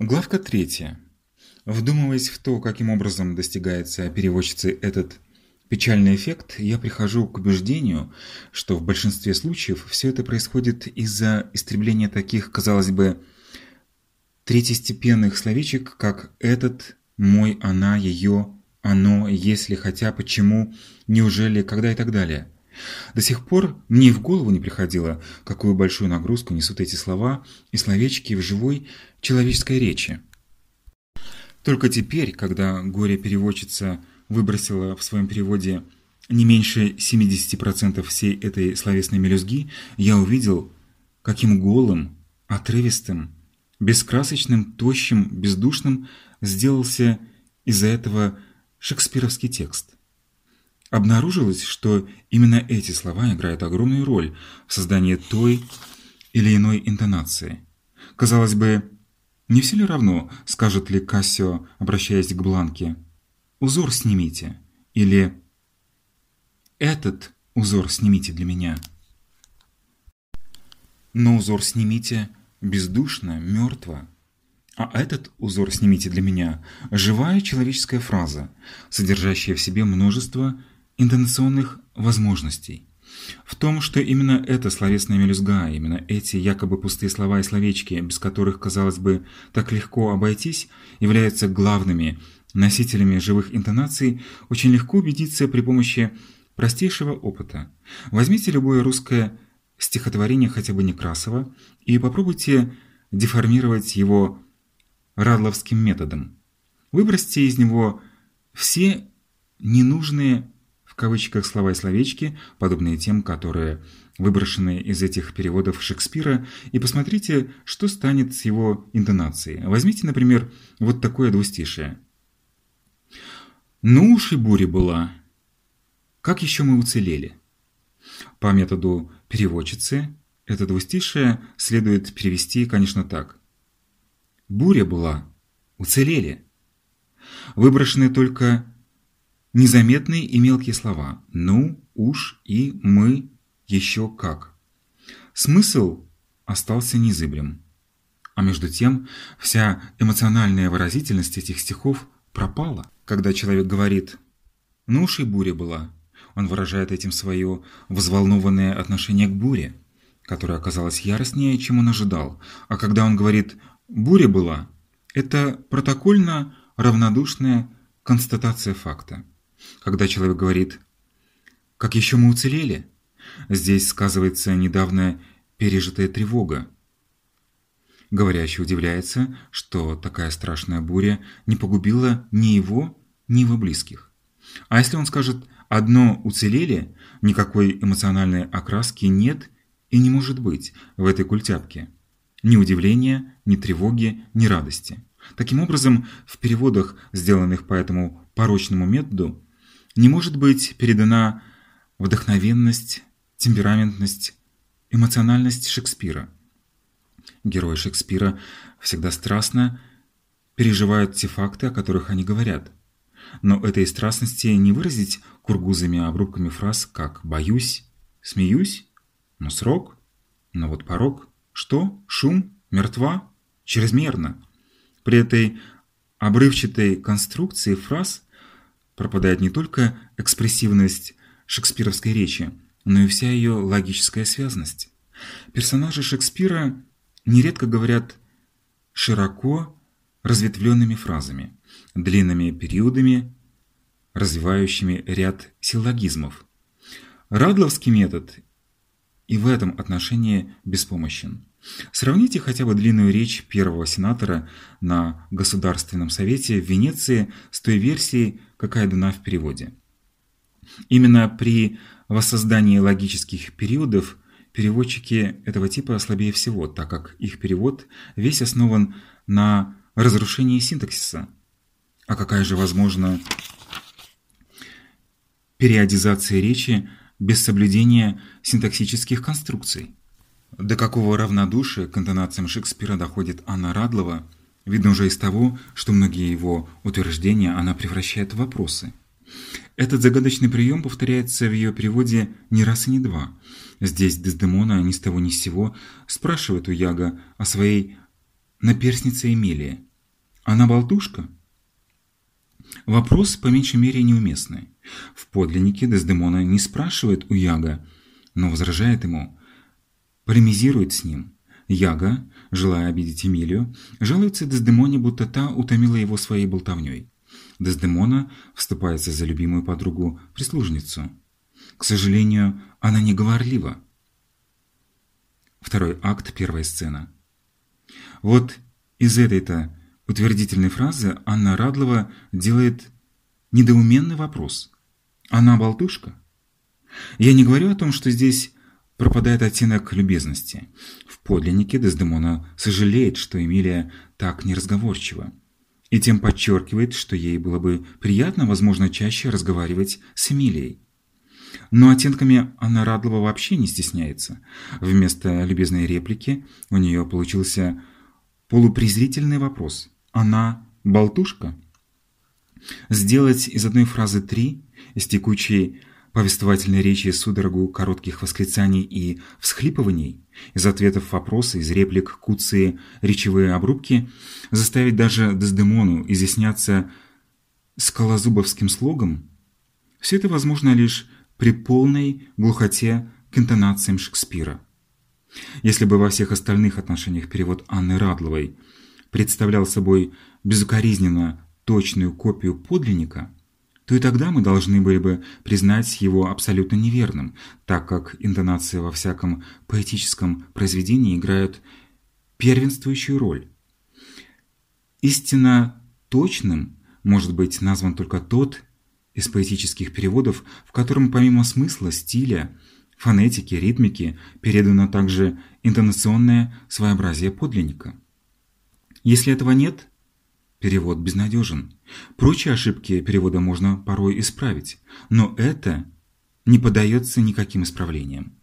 Главка третья. Вдумываясь в то, каким образом достигается переводчицей этот печальный эффект, я прихожу к убеждению, что в большинстве случаев все это происходит из-за истребления таких, казалось бы, третьестепенных словечек, как «этот», «мой», «она», «ее», «оно», «если», «хотя», «почему», «неужели», «когда» и так далее. До сих пор мне в голову не приходило, какую большую нагрузку несут эти слова и словечки в живой человеческой речи. Только теперь, когда горе-переводчица выбросила в своем переводе не меньше 70% всей этой словесной мелюзги, я увидел, каким голым, отрывистым, бескрасочным, тощим, бездушным сделался из-за этого шекспировский текст. Обнаружилось, что именно эти слова играют огромную роль в создании той или иной интонации. Казалось бы, не все ли равно, скажет ли Кассио, обращаясь к Бланке, «Узор снимите» или «Этот узор снимите для меня». Но узор снимите бездушно, мертво. А этот узор снимите для меня – живая человеческая фраза, содержащая в себе множество интонационных возможностей. В том, что именно эта словесная мелюзга, именно эти якобы пустые слова и словечки, без которых, казалось бы, так легко обойтись, являются главными носителями живых интонаций, очень легко убедиться при помощи простейшего опыта. Возьмите любое русское стихотворение хотя бы Некрасова и попробуйте деформировать его радловским методом. Выбросьте из него все ненужные кавычках слова и словечки, подобные тем, которые выброшены из этих переводов Шекспира, и посмотрите, что станет с его интонацией. Возьмите, например, вот такое двустишее. «Ну уж и буря была. Как еще мы уцелели?» По методу переводчицы это двустишее следует перевести, конечно, так. «Буря была. Уцелели». Выброшены только Незаметные и мелкие слова «ну», «уж» и «мы», «еще как». Смысл остался незыблем. А между тем, вся эмоциональная выразительность этих стихов пропала. Когда человек говорит «ну уж и буря была», он выражает этим свое взволнованное отношение к буре, которая оказалась яростнее, чем он ожидал. А когда он говорит «буря была», это протокольно равнодушная констатация факта. Когда человек говорит «Как еще мы уцелели?» Здесь сказывается недавно пережитая тревога. Говорящий удивляется, что такая страшная буря не погубила ни его, ни его близких. А если он скажет «одно уцелели», никакой эмоциональной окраски нет и не может быть в этой культяпке. Ни удивления, ни тревоги, ни радости. Таким образом, в переводах, сделанных по этому порочному методу, не может быть передана вдохновенность, темпераментность, эмоциональность Шекспира. Герои Шекспира всегда страстно переживают те факты, о которых они говорят. Но этой страстности не выразить кургузами обрубками фраз, как «боюсь», «смеюсь», «но срок», «но вот порог», «что», «шум», «мертва», «чрезмерно». При этой обрывчатой конструкции фраз пропадает не только экспрессивность шекспировской речи, но и вся ее логическая связность. Персонажи Шекспира нередко говорят широко разветвленными фразами, длинными периодами, развивающими ряд силлогизмов. Радловский метод и в этом отношении беспомощен. Сравните хотя бы длинную речь первого сенатора на Государственном совете в Венеции с той версией, какая дана в переводе. Именно при воссоздании логических периодов переводчики этого типа слабее всего, так как их перевод весь основан на разрушении синтаксиса. А какая же возможна периодизация речи без соблюдения синтаксических конструкций? До какого равнодушия к интонациям Шекспира доходит Анна Радлова, видно уже из того, что многие его утверждения она превращает в вопросы. Этот загадочный прием повторяется в ее переводе не раз и не два. Здесь Дездемона ни с того ни с сего спрашивает у Яга о своей наперснице Эмилии. Она болтушка? Вопрос по меньшей мере неуместный. В подлиннике Дездемона не спрашивает у Яга, но возражает ему, полемизирует с ним. Яга, желая обидеть Эмилию, жалуется Дездемоне, будто та утомила его своей болтовней. Дездемона вступается за любимую подругу-прислужницу. К сожалению, она не говорлива. Второй акт, первая сцена. Вот из этой-то утвердительной фразы Анна Радлова делает недоуменный вопрос. Она болтушка? Я не говорю о том, что здесь пропадает оттенок любезности. В подлиннике Дездемона сожалеет, что Эмилия так неразговорчива, и тем подчеркивает, что ей было бы приятно, возможно, чаще разговаривать с Эмилией. Но оттенками Анна Радлова вообще не стесняется. Вместо любезной реплики у нее получился полупрезрительный вопрос. Она болтушка? Сделать из одной фразы три, из текучей повествовательной речи судорогу коротких восклицаний и всхлипываний, из ответов вопросы, из реплик куции речевые обрубки, заставить даже Дездемону изъясняться скалозубовским слогом, все это возможно лишь при полной глухоте к интонациям Шекспира. Если бы во всех остальных отношениях перевод Анны Радловой представлял собой безукоризненно точную копию подлинника, то и тогда мы должны были бы признать его абсолютно неверным, так как интонации во всяком поэтическом произведении играют первенствующую роль. Истинно точным может быть назван только тот из поэтических переводов, в котором помимо смысла, стиля, фонетики, ритмики передано также интонационное своеобразие подлинника. Если этого нет, перевод безнадежен. Прочие ошибки перевода можно порой исправить, но это не поддается никаким исправлениям.